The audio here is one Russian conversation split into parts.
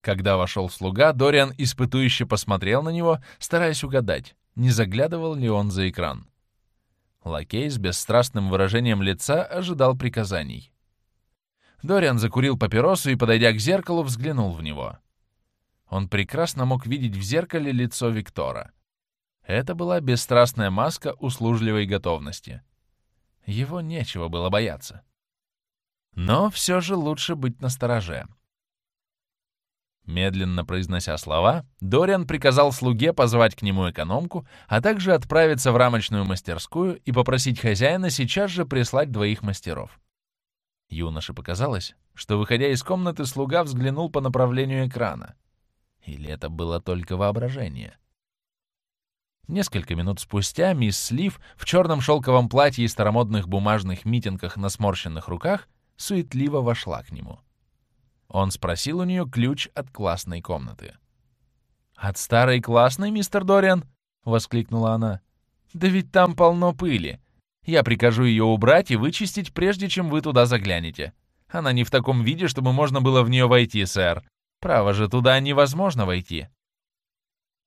Когда вошел слуга, Дориан испытующе посмотрел на него, стараясь угадать, не заглядывал ли он за экран. Лакей с бесстрастным выражением лица ожидал приказаний. Дориан закурил папиросу и, подойдя к зеркалу, взглянул в него. Он прекрасно мог видеть в зеркале лицо Виктора. Это была бесстрастная маска услужливой готовности. Его нечего было бояться. Но все же лучше быть настороже. Медленно произнося слова, Дориан приказал слуге позвать к нему экономку, а также отправиться в рамочную мастерскую и попросить хозяина сейчас же прислать двоих мастеров. Юноше показалось, что, выходя из комнаты, слуга взглянул по направлению экрана. Или это было только воображение? Несколько минут спустя мисс Слив в черном шелковом платье и старомодных бумажных митингах на сморщенных руках суетливо вошла к нему. Он спросил у нее ключ от классной комнаты. «От старой классной, мистер Дориан?» — воскликнула она. «Да ведь там полно пыли. Я прикажу ее убрать и вычистить, прежде чем вы туда заглянете. Она не в таком виде, чтобы можно было в нее войти, сэр. Право же, туда невозможно войти».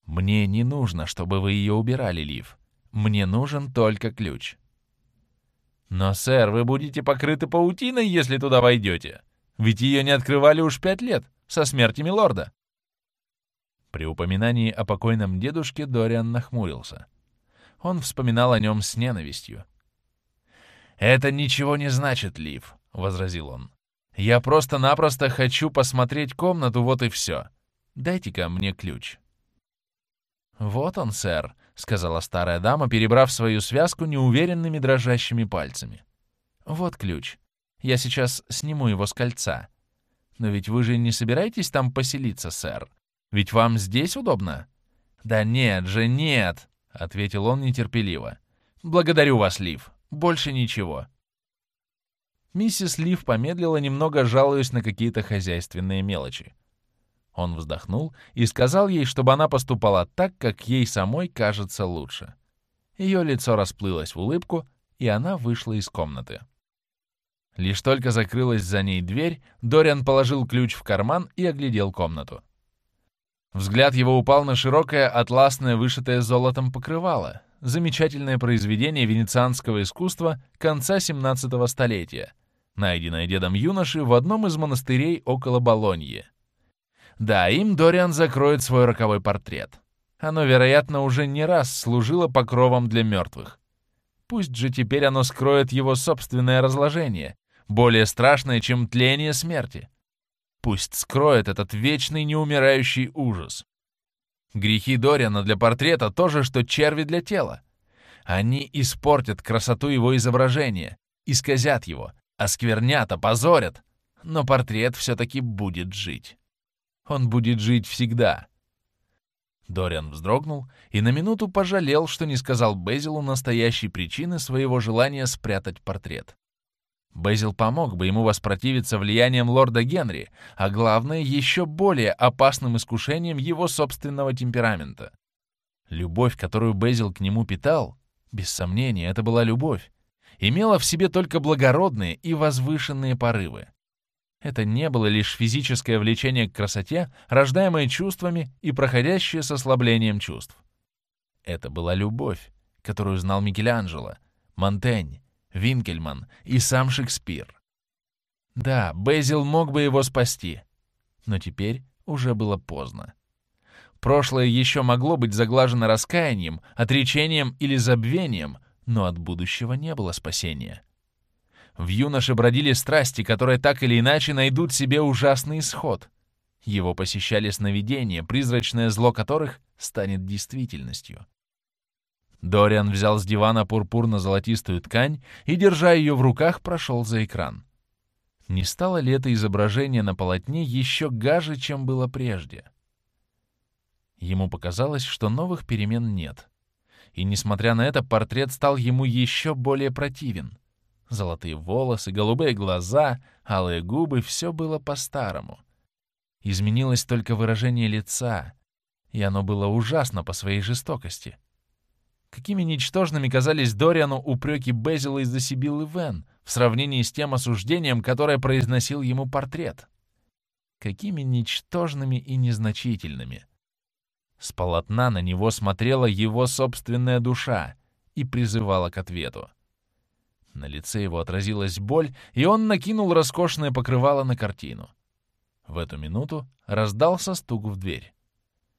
«Мне не нужно, чтобы вы ее убирали, Лив. Мне нужен только ключ». «Но, сэр, вы будете покрыты паутиной, если туда войдете. Ведь ее не открывали уж пять лет, со смерти милорда». При упоминании о покойном дедушке Дориан нахмурился. Он вспоминал о нем с ненавистью. «Это ничего не значит, Лив», — возразил он. «Я просто-напросто хочу посмотреть комнату, вот и все. Дайте-ка мне ключ». «Вот он, сэр», — сказала старая дама, перебрав свою связку неуверенными дрожащими пальцами. «Вот ключ. Я сейчас сниму его с кольца. Но ведь вы же не собираетесь там поселиться, сэр? Ведь вам здесь удобно?» «Да нет же, нет», — ответил он нетерпеливо. «Благодарю вас, Лив. Больше ничего». Миссис Лив помедлила немного, жалуясь на какие-то хозяйственные мелочи. Он вздохнул и сказал ей, чтобы она поступала так, как ей самой кажется лучше. Ее лицо расплылось в улыбку, и она вышла из комнаты. Лишь только закрылась за ней дверь, Дориан положил ключ в карман и оглядел комнату. Взгляд его упал на широкое атласное вышитое золотом покрывало, замечательное произведение венецианского искусства конца 17 столетия, найденное дедом юноши в одном из монастырей около Болоньи. Да, им Дориан закроет свой роковой портрет. Оно, вероятно, уже не раз служило покровом для мертвых. Пусть же теперь оно скроет его собственное разложение, более страшное, чем тление смерти. Пусть скроет этот вечный неумирающий ужас. Грехи Дориана для портрета — то же, что черви для тела. Они испортят красоту его изображения, исказят его, осквернят, опозорят, но портрет все-таки будет жить. Он будет жить всегда. Дориан вздрогнул и на минуту пожалел, что не сказал Безилу настоящей причины своего желания спрятать портрет. Безил помог бы ему воспротивиться влиянием лорда Генри, а главное, еще более опасным искушением его собственного темперамента. Любовь, которую Безил к нему питал, без сомнения, это была любовь, имела в себе только благородные и возвышенные порывы. Это не было лишь физическое влечение к красоте, рождаемое чувствами и проходящее с ослаблением чувств. Это была любовь, которую знал Микеланджело, Монтень, Винкельман и сам Шекспир. Да, Безил мог бы его спасти, но теперь уже было поздно. Прошлое еще могло быть заглажено раскаянием, отречением или забвением, но от будущего не было спасения. В юноше бродили страсти, которые так или иначе найдут себе ужасный исход. Его посещали сновидения, призрачное зло которых станет действительностью. Дориан взял с дивана пурпурно-золотистую ткань и, держа ее в руках, прошел за экран. Не стало ли это изображение на полотне еще гаже, чем было прежде? Ему показалось, что новых перемен нет. И, несмотря на это, портрет стал ему еще более противен — Золотые волосы, голубые глаза, алые губы — все было по-старому. Изменилось только выражение лица, и оно было ужасно по своей жестокости. Какими ничтожными казались Дориану упреки Безила из-за Сибиллы Вен в сравнении с тем осуждением, которое произносил ему портрет. какими ничтожными и незначительными. С полотна на него смотрела его собственная душа и призывала к ответу. На лице его отразилась боль, и он накинул роскошное покрывало на картину. В эту минуту раздался стук в дверь.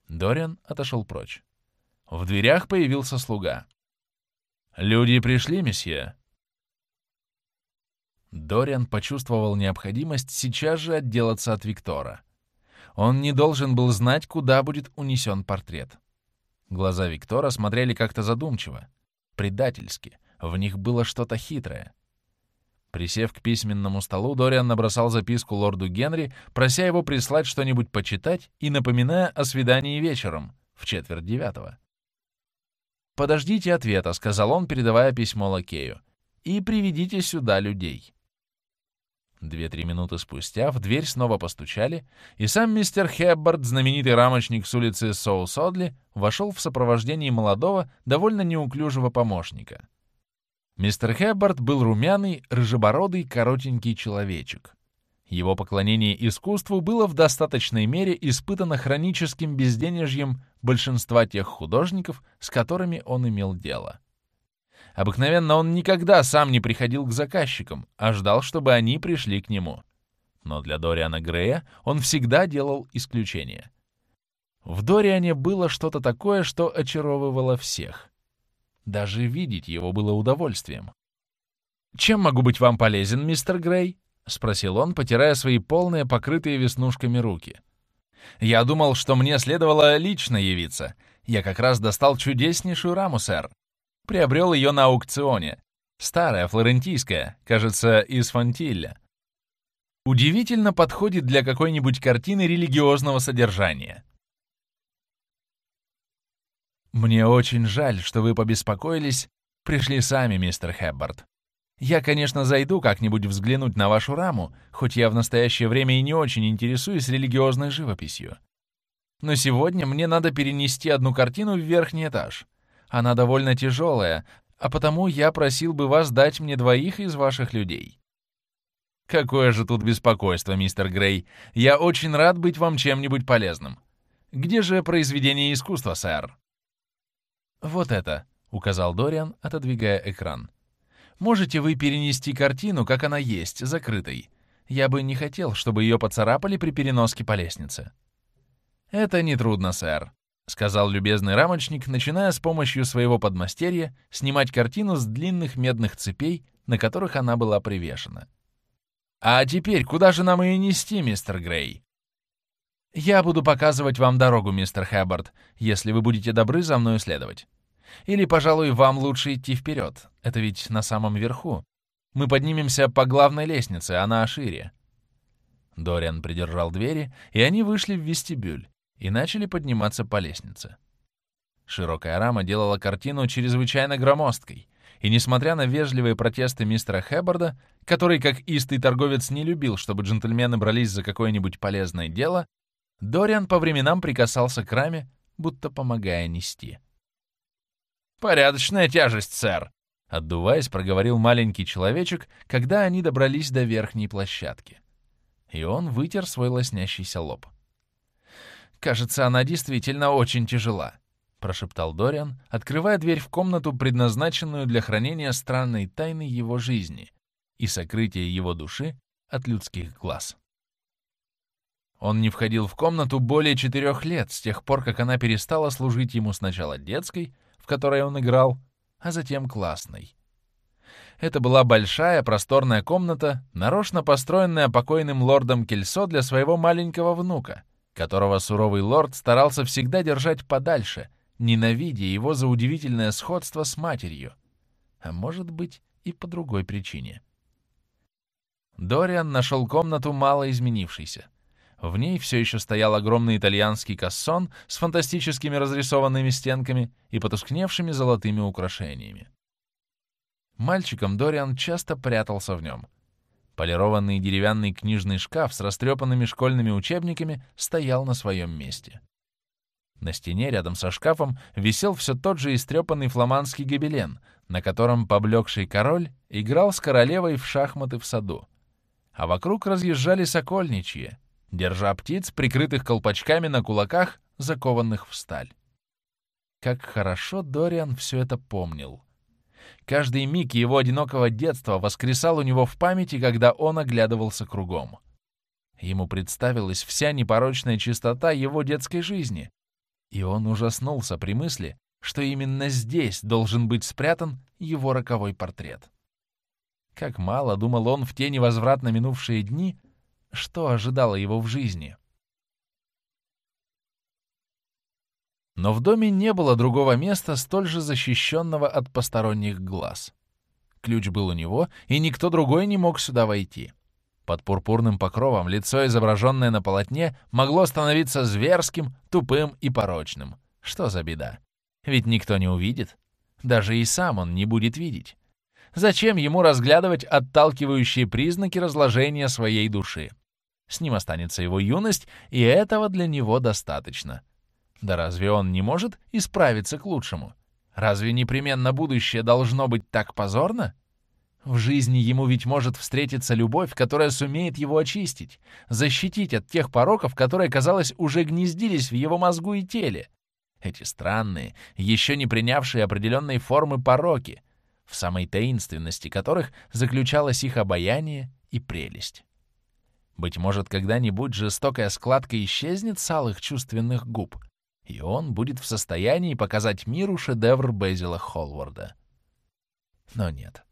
Дориан отошел прочь. В дверях появился слуга. «Люди пришли, месье?» Дориан почувствовал необходимость сейчас же отделаться от Виктора. Он не должен был знать, куда будет унесен портрет. Глаза Виктора смотрели как-то задумчиво, предательски. В них было что-то хитрое. Присев к письменному столу, Дориан набросал записку лорду Генри, прося его прислать что-нибудь почитать и напоминая о свидании вечером, в четверть девятого. «Подождите ответа», — сказал он, передавая письмо лакею, — «и приведите сюда людей». Две-три минуты спустя в дверь снова постучали, и сам мистер Хеббард, знаменитый рамочник с улицы Соус-Одли, вошел в сопровождении молодого, довольно неуклюжего помощника. Мистер Хэббард был румяный, рыжебородый, коротенький человечек. Его поклонение искусству было в достаточной мере испытано хроническим безденежьем большинства тех художников, с которыми он имел дело. Обыкновенно он никогда сам не приходил к заказчикам, а ждал, чтобы они пришли к нему. Но для Дориана Грея он всегда делал исключение. В Дориане было что-то такое, что очаровывало всех. Даже видеть его было удовольствием. «Чем могу быть вам полезен, мистер Грей?» — спросил он, потирая свои полные, покрытые веснушками руки. «Я думал, что мне следовало лично явиться. Я как раз достал чудеснейшую раму, сэр. Приобрел ее на аукционе. Старая, флорентийская, кажется, из Фонтилля. Удивительно подходит для какой-нибудь картины религиозного содержания. «Мне очень жаль, что вы побеспокоились. Пришли сами, мистер Хэббард. Я, конечно, зайду как-нибудь взглянуть на вашу раму, хоть я в настоящее время и не очень интересуюсь религиозной живописью. Но сегодня мне надо перенести одну картину в верхний этаж. Она довольно тяжелая, а потому я просил бы вас дать мне двоих из ваших людей». «Какое же тут беспокойство, мистер Грей. Я очень рад быть вам чем-нибудь полезным. Где же произведение искусства, сэр?» «Вот это», — указал Дориан, отодвигая экран. «Можете вы перенести картину, как она есть, закрытой? Я бы не хотел, чтобы ее поцарапали при переноске по лестнице». «Это нетрудно, сэр», — сказал любезный рамочник, начиная с помощью своего подмастерья снимать картину с длинных медных цепей, на которых она была привешена. «А теперь куда же нам ее нести, мистер Грей?» «Я буду показывать вам дорогу, мистер Хэббард, если вы будете добры за мной следовать. Или, пожалуй, вам лучше идти вперед. Это ведь на самом верху. Мы поднимемся по главной лестнице, она шире». Дориан придержал двери, и они вышли в вестибюль и начали подниматься по лестнице. Широкая рама делала картину чрезвычайно громоздкой, и, несмотря на вежливые протесты мистера Хэббарда, который, как истый торговец, не любил, чтобы джентльмены брались за какое-нибудь полезное дело, Дориан по временам прикасался к раме, будто помогая нести. «Порядочная тяжесть, сэр!» — отдуваясь, проговорил маленький человечек, когда они добрались до верхней площадки. И он вытер свой лоснящийся лоб. «Кажется, она действительно очень тяжела», — прошептал Дориан, открывая дверь в комнату, предназначенную для хранения странной тайны его жизни и сокрытия его души от людских глаз. Он не входил в комнату более четырех лет, с тех пор, как она перестала служить ему сначала детской, в которой он играл, а затем классной. Это была большая просторная комната, нарочно построенная покойным лордом Кельсо для своего маленького внука, которого суровый лорд старался всегда держать подальше, ненавидя его за удивительное сходство с матерью, а может быть и по другой причине. Дориан нашел комнату мало изменившейся. В ней все еще стоял огромный итальянский кассон с фантастическими разрисованными стенками и потускневшими золотыми украшениями. Мальчиком Дориан часто прятался в нем. Полированный деревянный книжный шкаф с растрепанными школьными учебниками стоял на своем месте. На стене рядом со шкафом висел все тот же истрепанный фламандский гобелен, на котором поблекший король играл с королевой в шахматы в саду. А вокруг разъезжали сокольничьи, держа птиц, прикрытых колпачками на кулаках, закованных в сталь. Как хорошо Дориан все это помнил. Каждый миг его одинокого детства воскресал у него в памяти, когда он оглядывался кругом. Ему представилась вся непорочная чистота его детской жизни, и он ужаснулся при мысли, что именно здесь должен быть спрятан его роковой портрет. Как мало думал он в те невозвратно минувшие дни, что ожидало его в жизни. Но в доме не было другого места, столь же защищенного от посторонних глаз. Ключ был у него, и никто другой не мог сюда войти. Под пурпурным покровом лицо, изображенное на полотне, могло становиться зверским, тупым и порочным. Что за беда? Ведь никто не увидит. Даже и сам он не будет видеть. Зачем ему разглядывать отталкивающие признаки разложения своей души? С ним останется его юность, и этого для него достаточно. Да разве он не может исправиться к лучшему? Разве непременно будущее должно быть так позорно? В жизни ему ведь может встретиться любовь, которая сумеет его очистить, защитить от тех пороков, которые, казалось, уже гнездились в его мозгу и теле. Эти странные, еще не принявшие определенной формы пороки, в самой таинственности которых заключалось их обаяние и прелесть. Быть может, когда-нибудь жестокая складка исчезнет с алых чувственных губ, и он будет в состоянии показать миру шедевр Безила Холварда. Но нет.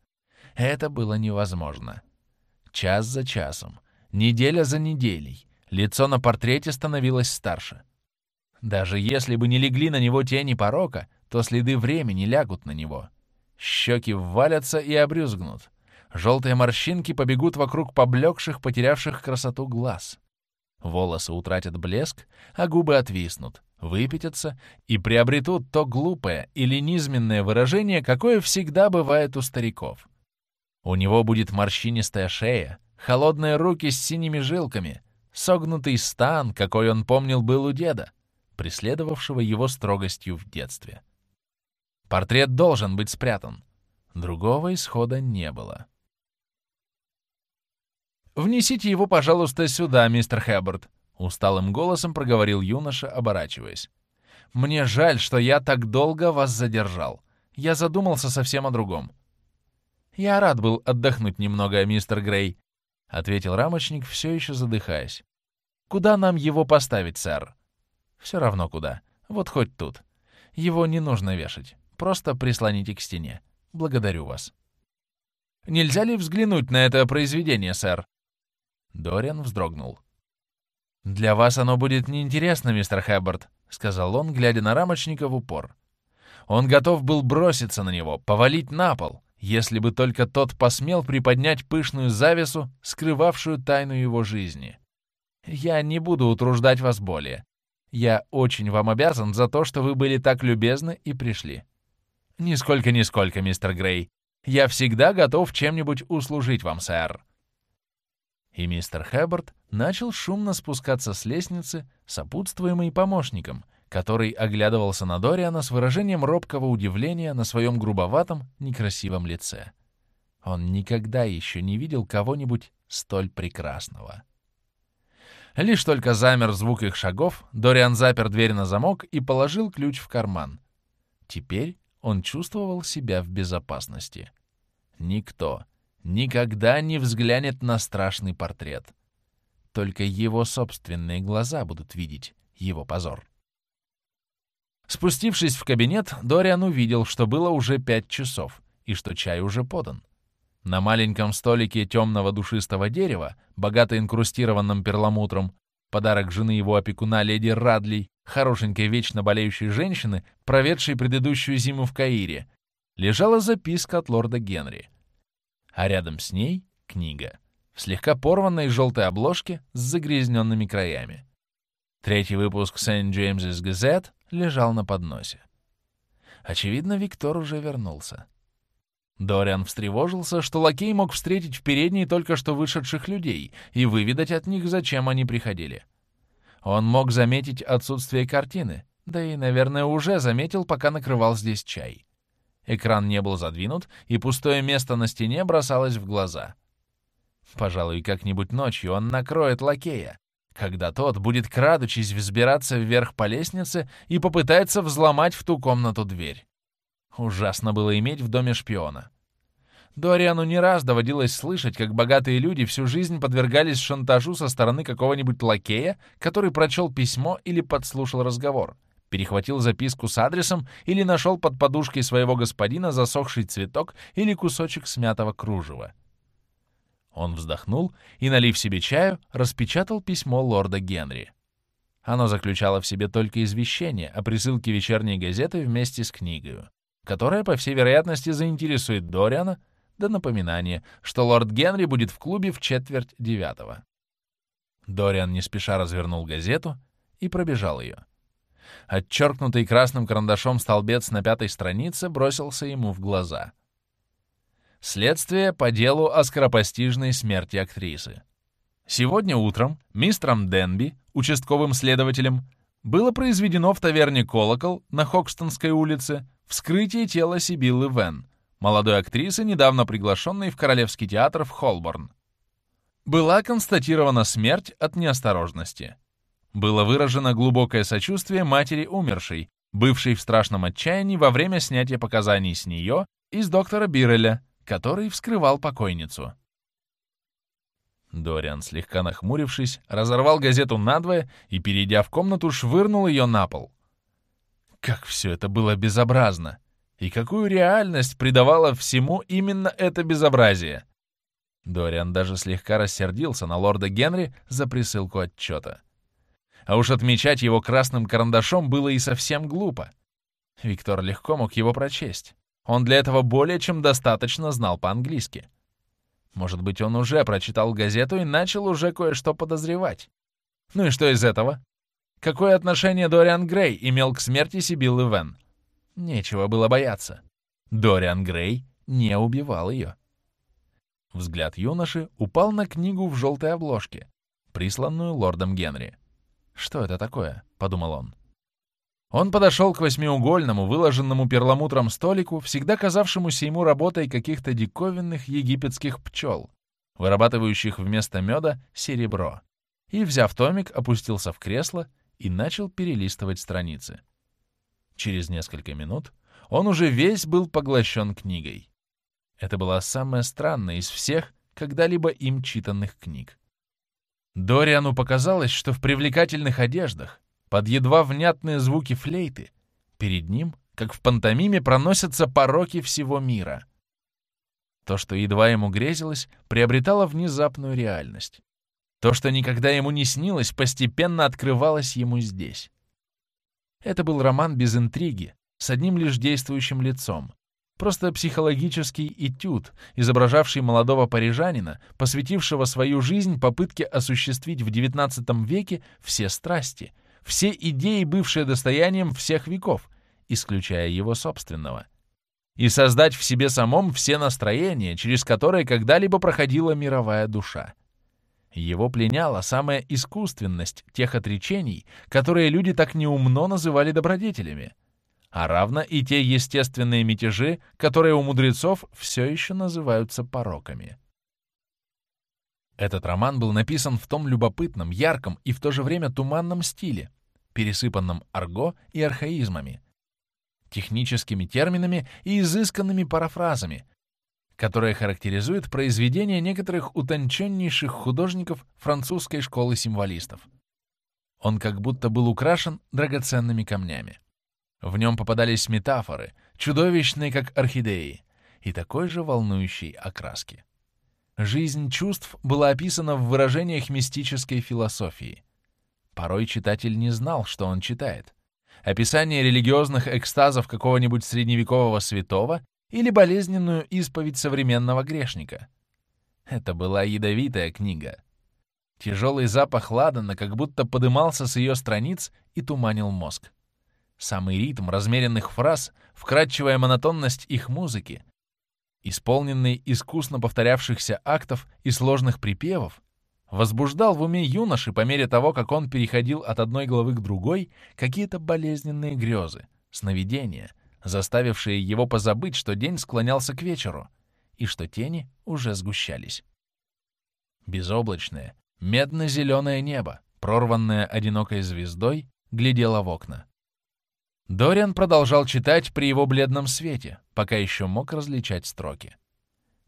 Это было невозможно. Час за часом, неделя за неделей, лицо на портрете становилось старше. Даже если бы не легли на него тени порока, то следы времени лягут на него. Щеки ввалятся и обрюзгнут. Желтые морщинки побегут вокруг поблекших, потерявших красоту глаз. Волосы утратят блеск, а губы отвиснут, выпятятся и приобретут то глупое или низменное выражение, какое всегда бывает у стариков. У него будет морщинистая шея, холодные руки с синими жилками, согнутый стан, какой он помнил был у деда, преследовавшего его строгостью в детстве. Портрет должен быть спрятан. Другого исхода не было. «Внесите его, пожалуйста, сюда, мистер Хэббард», — усталым голосом проговорил юноша, оборачиваясь. «Мне жаль, что я так долго вас задержал. Я задумался совсем о другом. «Я рад был отдохнуть немного, мистер Грей», — ответил рамочник, все еще задыхаясь. «Куда нам его поставить, сэр?» «Все равно куда. Вот хоть тут. Его не нужно вешать. Просто прислоните к стене. Благодарю вас». «Нельзя ли взглянуть на это произведение, сэр?» Дориан вздрогнул. «Для вас оно будет неинтересно, мистер Хэббард», — сказал он, глядя на рамочника в упор. Он готов был броситься на него, повалить на пол, если бы только тот посмел приподнять пышную завесу, скрывавшую тайну его жизни. Я не буду утруждать вас более. Я очень вам обязан за то, что вы были так любезны и пришли. Нисколько-нисколько, мистер Грей. Я всегда готов чем-нибудь услужить вам, сэр. И мистер Хэббард начал шумно спускаться с лестницы, сопутствуемый помощником, который оглядывался на Дориана с выражением робкого удивления на своем грубоватом, некрасивом лице. Он никогда еще не видел кого-нибудь столь прекрасного. Лишь только замер звук их шагов, Дориан запер дверь на замок и положил ключ в карман. Теперь он чувствовал себя в безопасности. Никто никогда не взглянет на страшный портрет. Только его собственные глаза будут видеть его позор. Спустившись в кабинет, Дориан увидел, что было уже пять часов и что чай уже подан. На маленьком столике темного душистого дерева, богато инкрустированном перламутром, подарок жены его опекуна леди Радли, хорошенькой вечно болеющей женщины, проведшей предыдущую зиму в Каире, лежала записка от лорда Генри. А рядом с ней — книга, в слегка порванной желтой обложке с загрязненными краями. Третий выпуск St. Джеймс's Gazette лежал на подносе. Очевидно, Виктор уже вернулся. Дориан встревожился, что лакей мог встретить в передней только что вышедших людей и выведать от них, зачем они приходили. Он мог заметить отсутствие картины, да и, наверное, уже заметил, пока накрывал здесь чай. Экран не был задвинут, и пустое место на стене бросалось в глаза. Пожалуй, как-нибудь ночью он накроет лакея, когда тот будет, крадучись, взбираться вверх по лестнице и попытается взломать в ту комнату дверь. Ужасно было иметь в доме шпиона. Дориану не раз доводилось слышать, как богатые люди всю жизнь подвергались шантажу со стороны какого-нибудь лакея, который прочел письмо или подслушал разговор, перехватил записку с адресом или нашел под подушкой своего господина засохший цветок или кусочек смятого кружева. Он вздохнул и, налив себе чаю, распечатал письмо лорда Генри. Оно заключало в себе только извещение о присылке вечерней газеты вместе с книгой, которая, по всей вероятности, заинтересует Дориана, до напоминания, что лорд Генри будет в клубе в четверть девятого. Дориан не спеша развернул газету и пробежал ее. Отчеркнутый красным карандашом столбец на пятой странице бросился ему в глаза. Следствие по делу о скоропостижной смерти актрисы. Сегодня утром мистером Денби, участковым следователем, было произведено в таверне «Колокол» на Хокстонской улице вскрытие тела Сибиллы Вен, молодой актрисы, недавно приглашенной в Королевский театр в Холборн. Была констатирована смерть от неосторожности. Было выражено глубокое сочувствие матери умершей, бывшей в страшном отчаянии во время снятия показаний с нее из доктора Бирреля, который вскрывал покойницу. Дориан, слегка нахмурившись, разорвал газету надвое и, перейдя в комнату, швырнул ее на пол. Как все это было безобразно! И какую реальность придавало всему именно это безобразие? Дориан даже слегка рассердился на лорда Генри за присылку отчета. А уж отмечать его красным карандашом было и совсем глупо. Виктор легко мог его прочесть. Он для этого более чем достаточно знал по-английски. Может быть, он уже прочитал газету и начал уже кое-что подозревать. Ну и что из этого? Какое отношение Дориан Грей имел к смерти Сибиллы Вен? Нечего было бояться. Дориан Грей не убивал ее. Взгляд юноши упал на книгу в желтой обложке, присланную лордом Генри. «Что это такое?» — подумал он. Он подошел к восьмиугольному, выложенному перламутром столику, всегда казавшемуся ему работой каких-то диковинных египетских пчел, вырабатывающих вместо меда серебро, и, взяв томик, опустился в кресло и начал перелистывать страницы. Через несколько минут он уже весь был поглощен книгой. Это была самая странная из всех когда-либо им читанных книг. Дориану показалось, что в привлекательных одеждах, под едва внятные звуки флейты, перед ним, как в пантомиме, проносятся пороки всего мира. То, что едва ему грезилось, приобретало внезапную реальность. То, что никогда ему не снилось, постепенно открывалось ему здесь. Это был роман без интриги, с одним лишь действующим лицом. Просто психологический этюд, изображавший молодого парижанина, посвятившего свою жизнь попытке осуществить в XIX веке все страсти, все идеи, бывшие достоянием всех веков, исключая его собственного. И создать в себе самом все настроения, через которые когда-либо проходила мировая душа. Его пленяла самая искусственность тех отречений, которые люди так неумно называли добродетелями, а равно и те естественные мятежи, которые у мудрецов все еще называются пороками. Этот роман был написан в том любопытном, ярком и в то же время туманном стиле, пересыпанном арго и архаизмами, техническими терминами и изысканными парафразами, которое характеризует произведения некоторых утонченнейших художников французской школы символистов. Он как будто был украшен драгоценными камнями. В нем попадались метафоры, чудовищные, как орхидеи, и такой же волнующей окраски. Жизнь чувств была описана в выражениях мистической философии. Порой читатель не знал, что он читает. Описание религиозных экстазов какого-нибудь средневекового святого или болезненную исповедь современного грешника. Это была ядовитая книга. Тяжелый запах ладана как будто подымался с ее страниц и туманил мозг. Самый ритм размеренных фраз, вкрадчивая монотонность их музыки, исполненный искусно повторявшихся актов и сложных припевов, возбуждал в уме юноши по мере того, как он переходил от одной главы к другой какие-то болезненные грезы, сновидения — заставившие его позабыть, что день склонялся к вечеру и что тени уже сгущались. Безоблачное, медно-зеленое небо, прорванная одинокой звездой, глядела в окна. Дориан продолжал читать при его бледном свете, пока еще мог различать строки.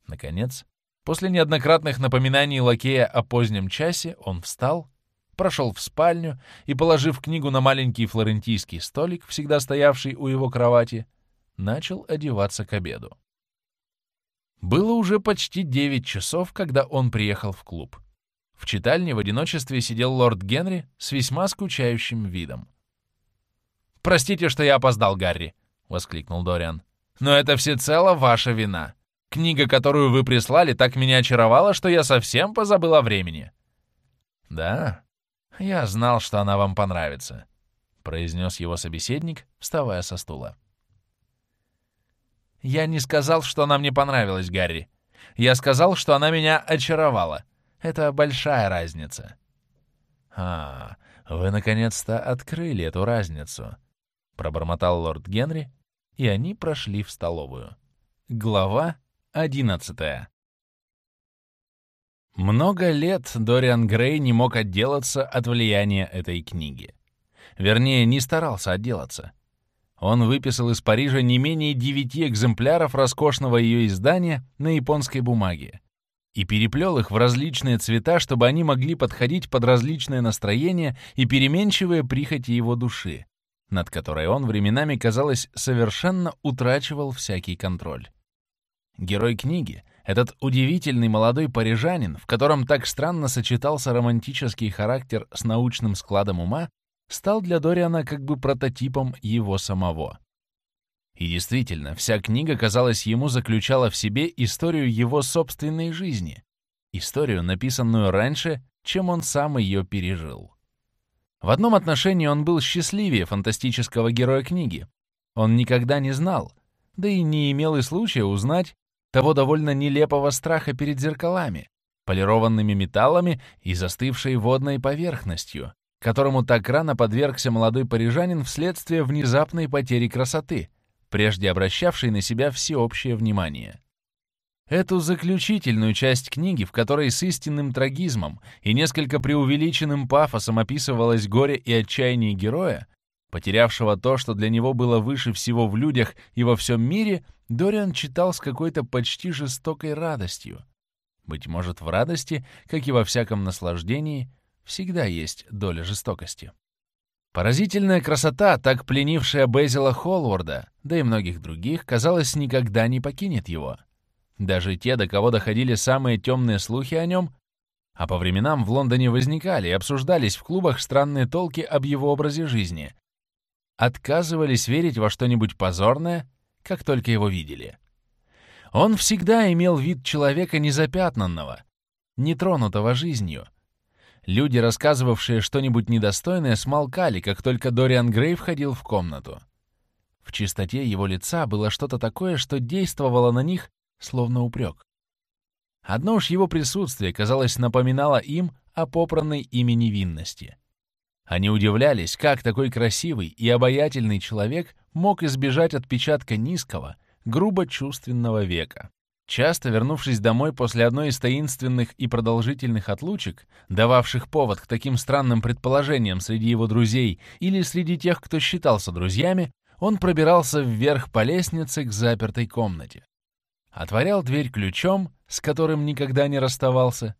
Наконец, после неоднократных напоминаний лакея о позднем часе, он встал, прошел в спальню и, положив книгу на маленький флорентийский столик, всегда стоявший у его кровати, начал одеваться к обеду. Было уже почти девять часов, когда он приехал в клуб. В читальне в одиночестве сидел лорд Генри с весьма скучающим видом. «Простите, что я опоздал, Гарри», — воскликнул Дориан. «Но это всецело ваша вина. Книга, которую вы прислали, так меня очаровала, что я совсем позабыл о времени». «Да, я знал, что она вам понравится», — произнес его собеседник, вставая со стула. «Я не сказал, что она мне понравилась, Гарри. Я сказал, что она меня очаровала. Это большая разница». «А, вы наконец-то открыли эту разницу», — пробормотал лорд Генри, и они прошли в столовую. Глава Одиннадцатое. Много лет Дориан Грей не мог отделаться от влияния этой книги. Вернее, не старался отделаться. Он выписал из Парижа не менее девяти экземпляров роскошного ее издания на японской бумаге и переплел их в различные цвета, чтобы они могли подходить под различное настроение и переменчивые прихоти его души, над которой он временами, казалось, совершенно утрачивал всякий контроль. Герой книги — этот удивительный молодой парижанин, в котором так странно сочетался романтический характер с научным складом ума, стал для Дориана как бы прототипом его самого. И действительно, вся книга, казалось, ему заключала в себе историю его собственной жизни, историю, написанную раньше, чем он сам ее пережил. В одном отношении он был счастливее фантастического героя книги. Он никогда не знал, да и не имел и случая узнать, того довольно нелепого страха перед зеркалами, полированными металлами и застывшей водной поверхностью, которому так рано подвергся молодой парижанин вследствие внезапной потери красоты, прежде обращавшей на себя всеобщее внимание. Эту заключительную часть книги, в которой с истинным трагизмом и несколько преувеличенным пафосом описывалось горе и отчаяние героя, потерявшего то, что для него было выше всего в людях и во всем мире, Дориан читал с какой-то почти жестокой радостью. Быть может, в радости, как и во всяком наслаждении, всегда есть доля жестокости. Поразительная красота, так пленившая Безила Холварда, да и многих других, казалось, никогда не покинет его. Даже те, до кого доходили самые темные слухи о нем, а по временам в Лондоне возникали и обсуждались в клубах странные толки об его образе жизни, отказывались верить во что-нибудь позорное как только его видели. Он всегда имел вид человека незапятнанного, нетронутого жизнью. Люди, рассказывавшие что-нибудь недостойное, смолкали, как только Дориан Грей входил в комнату. В чистоте его лица было что-то такое, что действовало на них, словно упрек. Одно уж его присутствие, казалось, напоминало им о попранной ими невинности. Они удивлялись, как такой красивый и обаятельный человек мог избежать отпечатка низкого, грубо чувственного века. Часто, вернувшись домой после одной из таинственных и продолжительных отлучек, дававших повод к таким странным предположениям среди его друзей или среди тех, кто считался друзьями, он пробирался вверх по лестнице к запертой комнате. Отворял дверь ключом, с которым никогда не расставался,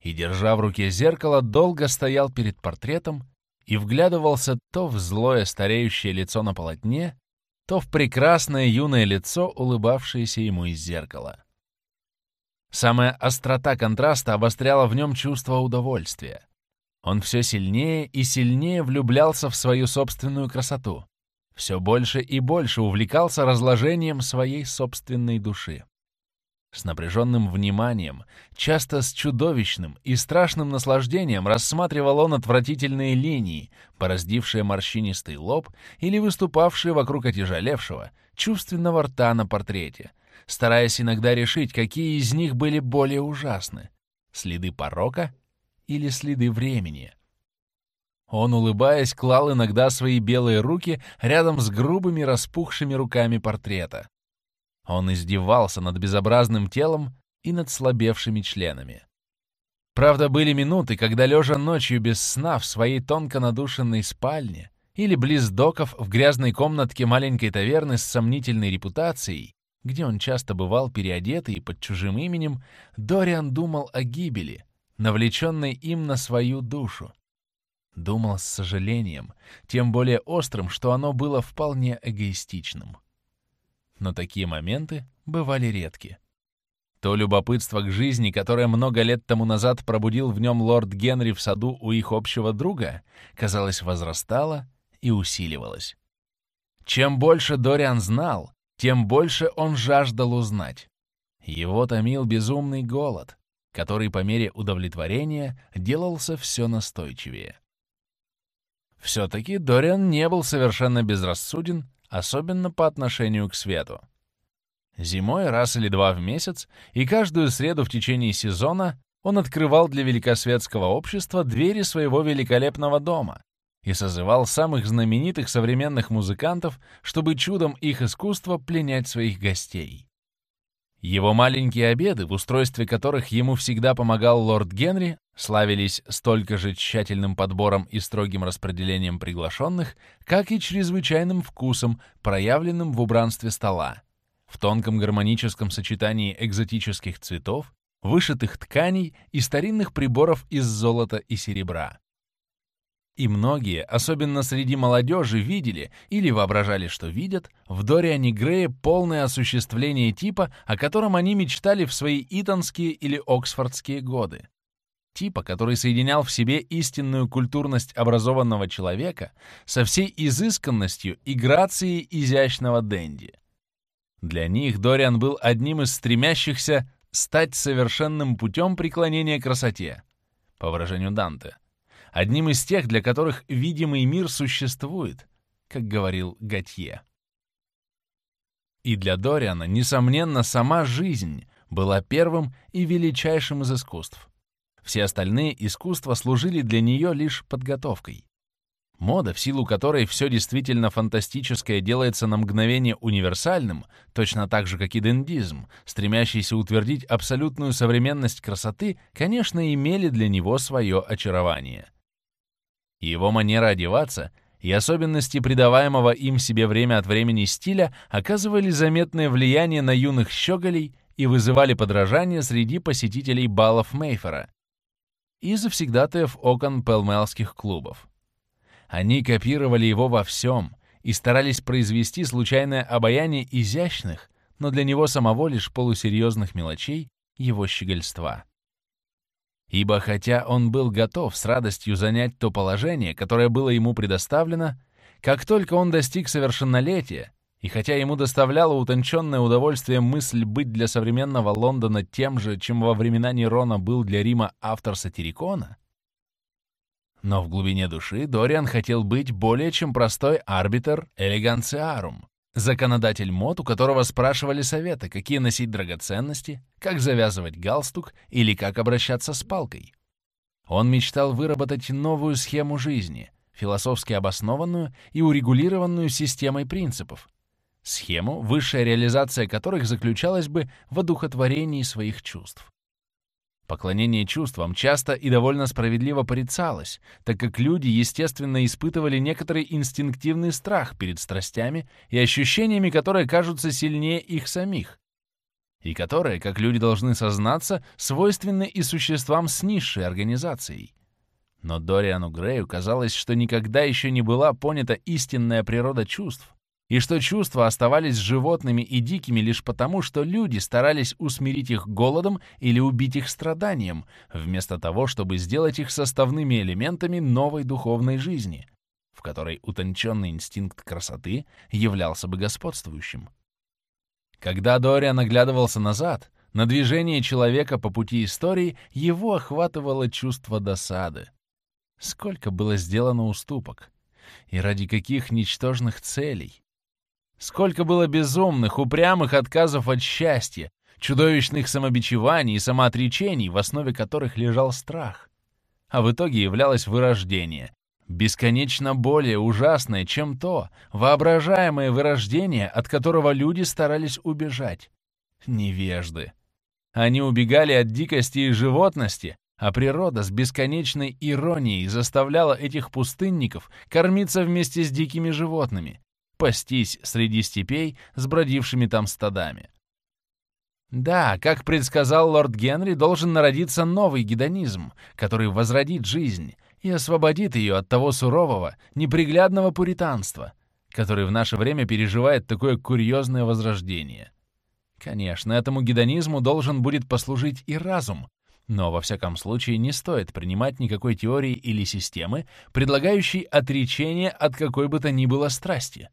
и, держа в руке зеркало, долго стоял перед портретом и вглядывался то в злое стареющее лицо на полотне, то в прекрасное юное лицо, улыбавшееся ему из зеркала. Самая острота контраста обостряла в нем чувство удовольствия. Он все сильнее и сильнее влюблялся в свою собственную красоту, все больше и больше увлекался разложением своей собственной души. С напряженным вниманием, часто с чудовищным и страшным наслаждением рассматривал он отвратительные линии, пораздившие морщинистый лоб или выступавшие вокруг отяжелевшего, чувственного рта на портрете, стараясь иногда решить, какие из них были более ужасны — следы порока или следы времени. Он, улыбаясь, клал иногда свои белые руки рядом с грубыми распухшими руками портрета, он издевался над безобразным телом и над слабевшими членами. Правда, были минуты, когда, лежа ночью без сна в своей тонко надушенной спальне или близ доков в грязной комнатке маленькой таверны с сомнительной репутацией, где он часто бывал переодетый под чужим именем, Дориан думал о гибели, навлеченной им на свою душу. Думал с сожалением, тем более острым, что оно было вполне эгоистичным. Но такие моменты бывали редки. То любопытство к жизни, которое много лет тому назад пробудил в нем лорд Генри в саду у их общего друга, казалось, возрастало и усиливалось. Чем больше Дориан знал, тем больше он жаждал узнать. Его томил безумный голод, который по мере удовлетворения делался все настойчивее. Все-таки Дориан не был совершенно безрассуден, особенно по отношению к свету. Зимой раз или два в месяц и каждую среду в течение сезона он открывал для великосветского общества двери своего великолепного дома и созывал самых знаменитых современных музыкантов, чтобы чудом их искусства пленять своих гостей. Его маленькие обеды, в устройстве которых ему всегда помогал лорд Генри, славились столько же тщательным подбором и строгим распределением приглашенных, как и чрезвычайным вкусом, проявленным в убранстве стола в тонком гармоническом сочетании экзотических цветов, вышитых тканей и старинных приборов из золота и серебра. И многие, особенно среди молодежи, видели или воображали, что видят, в Дориане Грее полное осуществление типа, о котором они мечтали в свои итонские или оксфордские годы. Типа, который соединял в себе истинную культурность образованного человека со всей изысканностью и грацией изящного денди — для них Дориан был одним из стремящихся стать совершенным путем преклонения красоте, по выражению Данте, одним из тех, для которых видимый мир существует, как говорил Готье. И для Дориана, несомненно, сама жизнь была первым и величайшим из искусств. Все остальные искусства служили для нее лишь подготовкой. Мода, в силу которой все действительно фантастическое делается на мгновение универсальным, точно так же, как и дендизм, стремящийся утвердить абсолютную современность красоты, конечно, имели для него свое очарование. Его манера одеваться и особенности придаваемого им себе время от времени стиля оказывали заметное влияние на юных щеголей и вызывали подражание среди посетителей балов Мейфера и завсегдатаев окон пелмелских клубов. Они копировали его во всем и старались произвести случайное обаяние изящных, но для него самого лишь полусерьезных мелочей его щегольства. Ибо хотя он был готов с радостью занять то положение, которое было ему предоставлено, как только он достиг совершеннолетия, и хотя ему доставляло утонченное удовольствие мысль быть для современного Лондона тем же, чем во времена Нерона был для Рима автор сатирикона, но в глубине души Дориан хотел быть более чем простой арбитр элегансиарум, законодатель мод, у которого спрашивали советы, какие носить драгоценности, как завязывать галстук или как обращаться с палкой. Он мечтал выработать новую схему жизни, философски обоснованную и урегулированную системой принципов, схему, высшая реализация которых заключалась бы в одухотворении своих чувств. Поклонение чувствам часто и довольно справедливо порицалось, так как люди, естественно, испытывали некоторый инстинктивный страх перед страстями и ощущениями, которые кажутся сильнее их самих, и которые, как люди должны сознаться, свойственны и существам с низшей организацией. Но Дориану Грею казалось, что никогда еще не была понята истинная природа чувств, и что чувства оставались животными и дикими лишь потому, что люди старались усмирить их голодом или убить их страданием, вместо того, чтобы сделать их составными элементами новой духовной жизни, в которой утонченный инстинкт красоты являлся бы господствующим. Когда Дориан наглядывался назад, на движение человека по пути истории его охватывало чувство досады. Сколько было сделано уступок, и ради каких ничтожных целей. Сколько было безумных, упрямых отказов от счастья, чудовищных самобичеваний и самоотречений, в основе которых лежал страх. А в итоге являлось вырождение, бесконечно более ужасное, чем то воображаемое вырождение, от которого люди старались убежать. Невежды. Они убегали от дикости и животности, а природа с бесконечной иронией заставляла этих пустынников кормиться вместе с дикими животными, пастись среди степей с бродившими там стадами. Да, как предсказал лорд Генри, должен народиться новый гедонизм, который возродит жизнь и освободит ее от того сурового, неприглядного пуританства, который в наше время переживает такое курьезное возрождение. Конечно, этому гедонизму должен будет послужить и разум, но во всяком случае не стоит принимать никакой теории или системы, предлагающей отречение от какой бы то ни было страсти.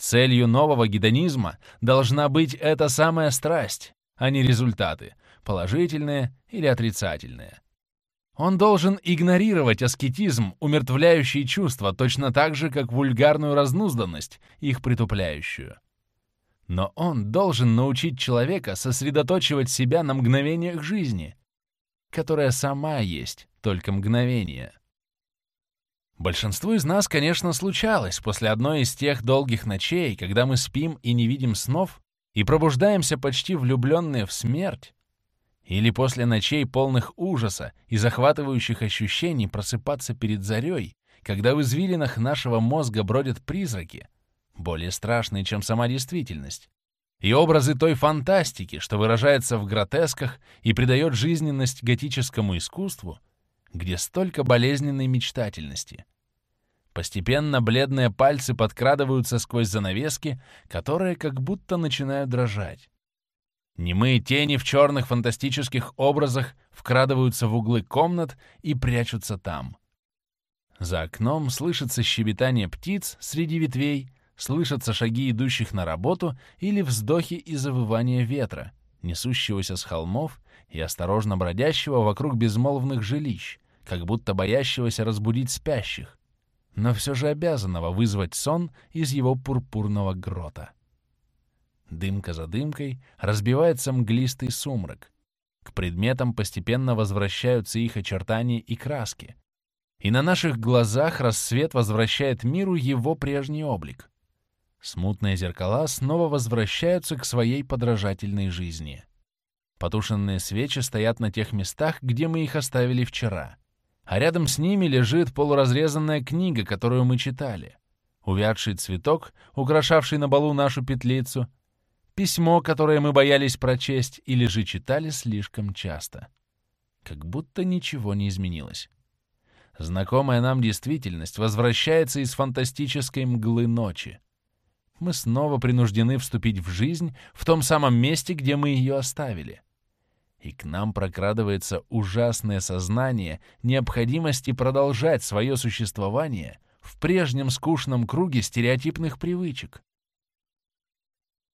Целью нового гедонизма должна быть эта самая страсть, а не результаты, положительные или отрицательные. Он должен игнорировать аскетизм, умертвляющий чувства, точно так же, как вульгарную разнузданность, их притупляющую. Но он должен научить человека сосредоточивать себя на мгновениях жизни, которая сама есть только мгновение. Большинству из нас, конечно, случалось после одной из тех долгих ночей, когда мы спим и не видим снов, и пробуждаемся почти влюбленные в смерть, или после ночей полных ужаса и захватывающих ощущений просыпаться перед зарей, когда в извилинах нашего мозга бродят призраки, более страшные, чем сама действительность, и образы той фантастики, что выражается в гротесках и придает жизненность готическому искусству, где столько болезненной мечтательности. Постепенно бледные пальцы подкрадываются сквозь занавески, которые как будто начинают дрожать. Немые тени в черных фантастических образах вкрадываются в углы комнат и прячутся там. За окном слышится щебетание птиц среди ветвей, слышатся шаги идущих на работу или вздохи и завывания ветра, несущегося с холмов и осторожно бродящего вокруг безмолвных жилищ, как будто боящегося разбудить спящих, но все же обязанного вызвать сон из его пурпурного грота. Дымка за дымкой разбивается мглистый сумрак. К предметам постепенно возвращаются их очертания и краски. И на наших глазах рассвет возвращает миру его прежний облик. Смутные зеркала снова возвращаются к своей подражательной жизни. Потушенные свечи стоят на тех местах, где мы их оставили вчера а рядом с ними лежит полуразрезанная книга, которую мы читали, увядший цветок, украшавший на балу нашу петлицу, письмо, которое мы боялись прочесть или же читали слишком часто. Как будто ничего не изменилось. Знакомая нам действительность возвращается из фантастической мглы ночи. Мы снова принуждены вступить в жизнь в том самом месте, где мы ее оставили — и к нам прокрадывается ужасное сознание необходимости продолжать свое существование в прежнем скучном круге стереотипных привычек.